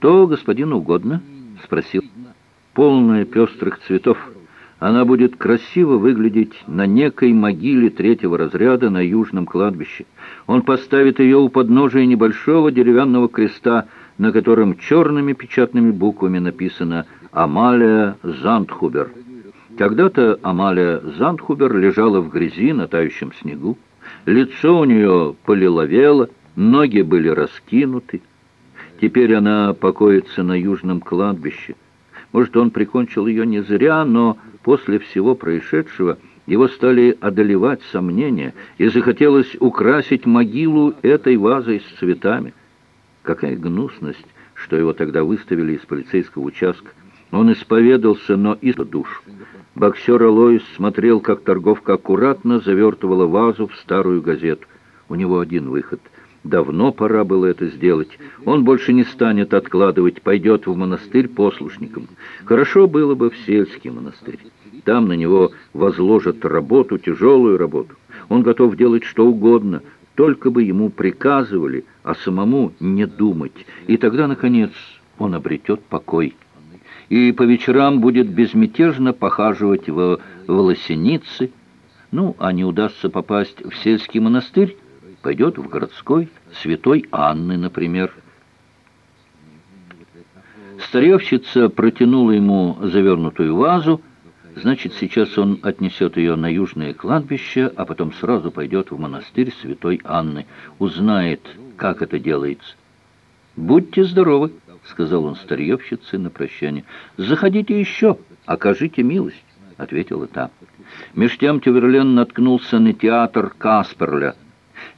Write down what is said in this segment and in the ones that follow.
«Что господину угодно?» — спросил. «Полная пестрых цветов. Она будет красиво выглядеть на некой могиле третьего разряда на южном кладбище. Он поставит ее у подножия небольшого деревянного креста, на котором черными печатными буквами написано «Амалия Зандхубер». Когда-то Амалия Зандхубер лежала в грязи на тающем снегу. Лицо у нее полиловело, ноги были раскинуты. Теперь она покоится на южном кладбище. Может, он прикончил ее не зря, но после всего происшедшего его стали одолевать сомнения, и захотелось украсить могилу этой вазой с цветами. Какая гнусность, что его тогда выставили из полицейского участка. Он исповедался, но из душ. Боксер Алоис смотрел, как торговка аккуратно завертывала вазу в старую газету. У него один выход — Давно пора было это сделать. Он больше не станет откладывать, пойдет в монастырь послушником. Хорошо было бы в сельский монастырь. Там на него возложат работу, тяжелую работу. Он готов делать что угодно, только бы ему приказывали, а самому не думать. И тогда, наконец, он обретет покой. И по вечерам будет безмятежно похаживать в волосеницы. Ну, а не удастся попасть в сельский монастырь, пойдет в городской, святой Анны, например. Старевщица протянула ему завернутую вазу, значит, сейчас он отнесет ее на южное кладбище, а потом сразу пойдет в монастырь святой Анны, узнает, как это делается. «Будьте здоровы», — сказал он старьевщице на прощание. «Заходите еще, окажите милость», — ответила та. Меж тем Тюверлен наткнулся на театр Касперля —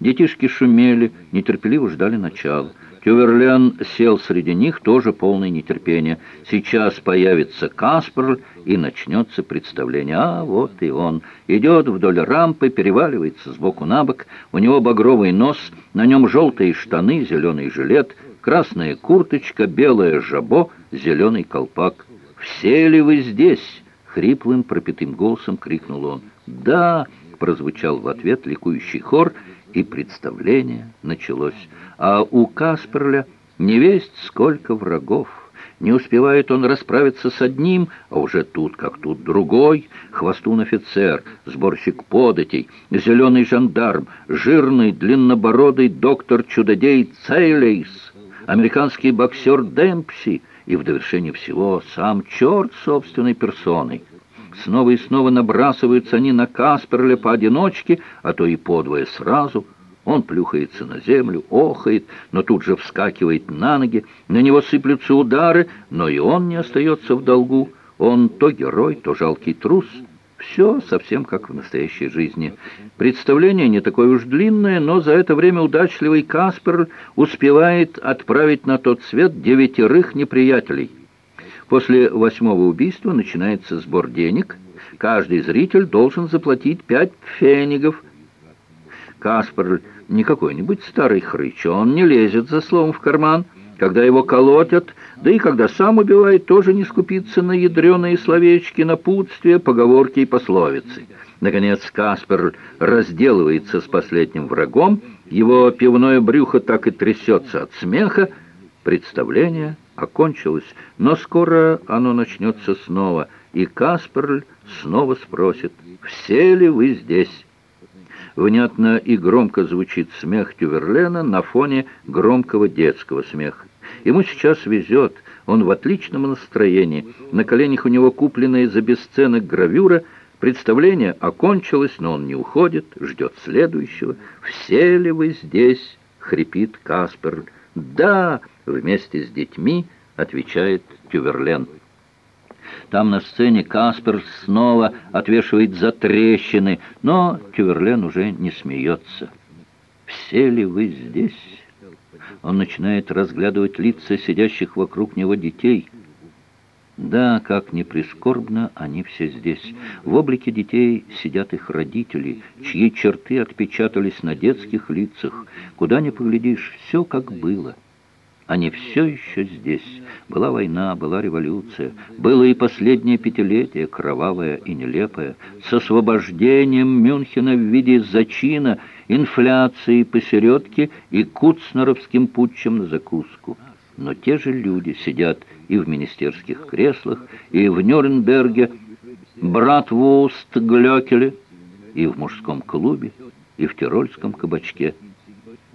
Детишки шумели, нетерпеливо ждали начала. Тюверлен сел среди них, тоже полный нетерпения. Сейчас появится Каспер, и начнется представление. А, вот и он. Идет вдоль рампы, переваливается сбоку на бок. У него багровый нос, на нем желтые штаны, зеленый жилет, красная курточка, белое жабо, зеленый колпак. «Все ли вы здесь?» — хриплым пропитым голосом крикнул он. «Да!» — прозвучал в ответ ликующий хор — и представление началось. А у Касперля не весть сколько врагов. Не успевает он расправиться с одним, а уже тут, как тут, другой. Хвостун-офицер, сборщик податей, зеленый жандарм, жирный, длиннобородый доктор-чудодей Цейлейс, американский боксер Демпси и в довершение всего сам черт собственной персоной. Снова и снова набрасываются они на Касперля поодиночке, а то и подвое сразу. Он плюхается на землю, охает, но тут же вскакивает на ноги. На него сыплются удары, но и он не остается в долгу. Он то герой, то жалкий трус. Все совсем как в настоящей жизни. Представление не такое уж длинное, но за это время удачливый Каспер успевает отправить на тот свет девятерых неприятелей — После восьмого убийства начинается сбор денег. Каждый зритель должен заплатить пять фенигов. Каспар не какой-нибудь старый хрыч, он не лезет за словом в карман. Когда его колотят, да и когда сам убивает, тоже не скупится на ядреные словечки, напутствия, поговорки и пословицы. Наконец Каспер разделывается с последним врагом, его пивное брюхо так и трясется от смеха. Представление окончилось, но скоро оно начнется снова, и Касперль снова спросит, «Все ли вы здесь?» Внятно и громко звучит смех Тюверлена на фоне громкого детского смеха. Ему сейчас везет, он в отличном настроении, на коленях у него купленная за бесценок гравюра, представление окончилось, но он не уходит, ждет следующего. «Все ли вы здесь?» — хрипит Касперль. «Да!» — вместе с детьми отвечает Тюверлен. Там на сцене Каспер снова отвешивает за трещины, но Тюверлен уже не смеется. «Все ли вы здесь?» Он начинает разглядывать лица сидящих вокруг него детей. Да, как ни прискорбно, они все здесь. В облике детей сидят их родители, чьи черты отпечатались на детских лицах. Куда ни поглядишь, все как было. Они все еще здесь. Была война, была революция, было и последнее пятилетие, кровавое и нелепое, с освобождением Мюнхена в виде зачина, инфляцией посередке и куцнеровским путчем на закуску. Но те же люди сидят и в министерских креслах, и в Нюрнберге, Братвуст Глёкеле, и в мужском клубе, и в тирольском кабачке –